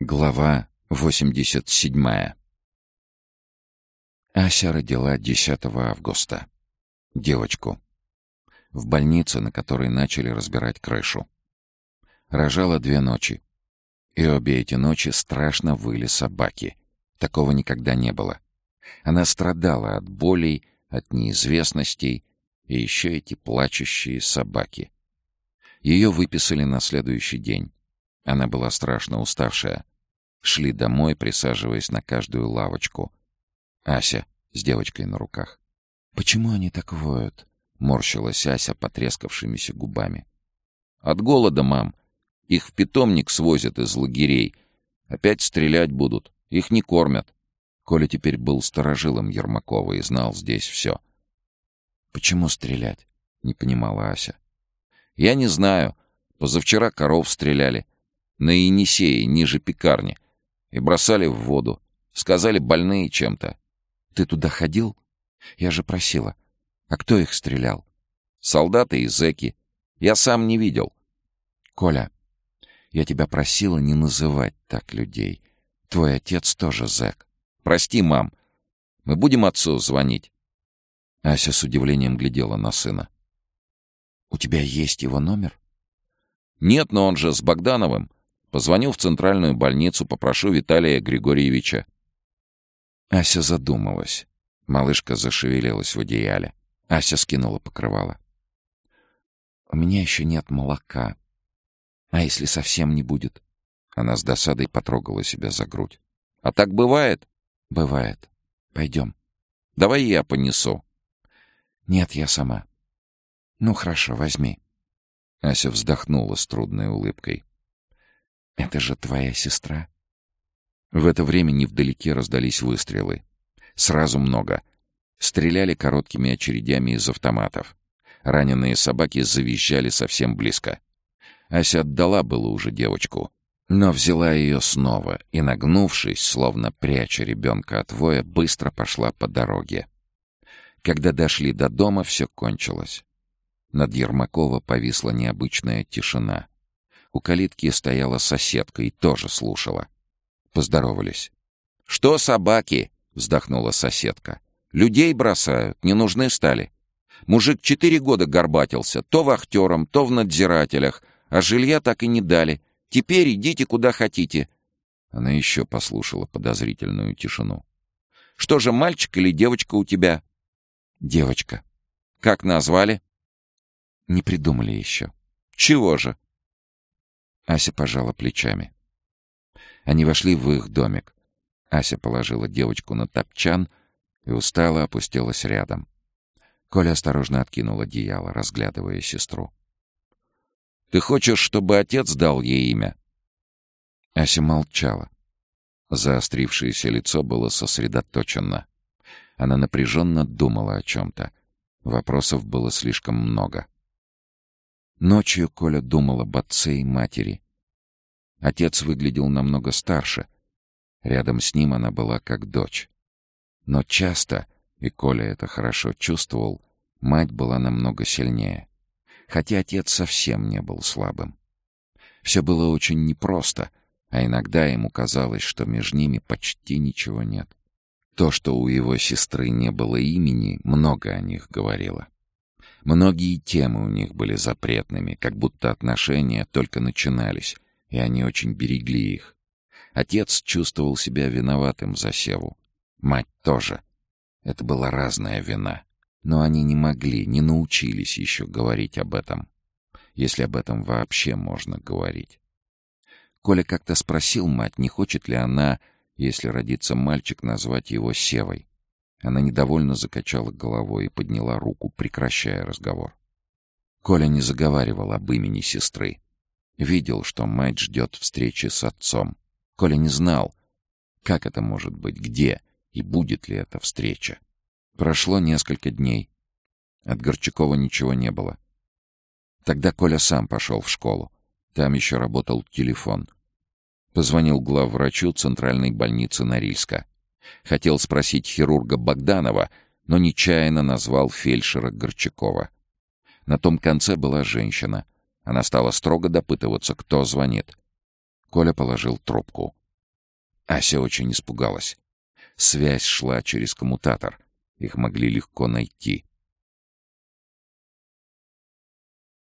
Глава 87 Ася родила 10 августа. Девочку. В больнице, на которой начали разбирать крышу. Рожала две ночи. И обе эти ночи страшно выли собаки. Такого никогда не было. Она страдала от болей, от неизвестностей, и еще эти плачущие собаки. Ее выписали на следующий день. Она была страшно уставшая. Шли домой, присаживаясь на каждую лавочку. Ася с девочкой на руках. «Почему они так воют?» — морщилась Ася потрескавшимися губами. «От голода, мам. Их в питомник свозят из лагерей. Опять стрелять будут. Их не кормят». Коля теперь был сторожилом Ермакова и знал здесь все. «Почему стрелять?» — не понимала Ася. «Я не знаю. Позавчера коров стреляли на Енисее, ниже пекарни, и бросали в воду. Сказали, больные чем-то. Ты туда ходил? Я же просила. А кто их стрелял? Солдаты и зэки. Я сам не видел. Коля, я тебя просила не называть так людей. Твой отец тоже зэк. Прости, мам. Мы будем отцу звонить. Ася с удивлением глядела на сына. «У тебя есть его номер?» «Нет, но он же с Богдановым. Позвоню в центральную больницу, попрошу Виталия Григорьевича. Ася задумалась. Малышка зашевелилась в одеяле. Ася скинула покрывало. «У меня еще нет молока. А если совсем не будет?» Она с досадой потрогала себя за грудь. «А так бывает?» «Бывает. Пойдем». «Давай я понесу». «Нет, я сама». «Ну, хорошо, возьми». Ася вздохнула с трудной улыбкой. «Это же твоя сестра». В это время невдалеке раздались выстрелы. Сразу много. Стреляли короткими очередями из автоматов. Раненые собаки завизжали совсем близко. Ася отдала было уже девочку, но взяла ее снова и, нагнувшись, словно пряча ребенка от воя, быстро пошла по дороге. Когда дошли до дома, все кончилось. Над Ермакова повисла необычная тишина. У калитки стояла соседка и тоже слушала. Поздоровались. «Что собаки?» — вздохнула соседка. «Людей бросают, не нужны стали. Мужик четыре года горбатился, то вахтером, то в надзирателях, а жилья так и не дали. Теперь идите куда хотите». Она еще послушала подозрительную тишину. «Что же, мальчик или девочка у тебя?» «Девочка». «Как назвали?» «Не придумали еще». «Чего же?» Ася пожала плечами. Они вошли в их домик. Ася положила девочку на топчан и устало опустилась рядом. Коля осторожно откинул одеяло, разглядывая сестру. «Ты хочешь, чтобы отец дал ей имя?» Ася молчала. Заострившееся лицо было сосредоточено. Она напряженно думала о чем-то. Вопросов было слишком много. Ночью Коля думал об отце и матери. Отец выглядел намного старше. Рядом с ним она была как дочь. Но часто, и Коля это хорошо чувствовал, мать была намного сильнее. Хотя отец совсем не был слабым. Все было очень непросто, а иногда ему казалось, что между ними почти ничего нет. То, что у его сестры не было имени, много о них говорило. Многие темы у них были запретными, как будто отношения только начинались, и они очень берегли их. Отец чувствовал себя виноватым за Севу. Мать тоже. Это была разная вина. Но они не могли, не научились еще говорить об этом. Если об этом вообще можно говорить. Коля как-то спросил мать, не хочет ли она, если родится мальчик, назвать его Севой. Она недовольно закачала головой и подняла руку, прекращая разговор. Коля не заговаривал об имени сестры. Видел, что мать ждет встречи с отцом. Коля не знал, как это может быть, где и будет ли эта встреча. Прошло несколько дней. От Горчакова ничего не было. Тогда Коля сам пошел в школу. Там еще работал телефон. Позвонил главврачу центральной больницы Норильска. Хотел спросить хирурга Богданова, но нечаянно назвал фельдшера Горчакова. На том конце была женщина. Она стала строго допытываться, кто звонит. Коля положил трубку. Ася очень испугалась. Связь шла через коммутатор. Их могли легко найти.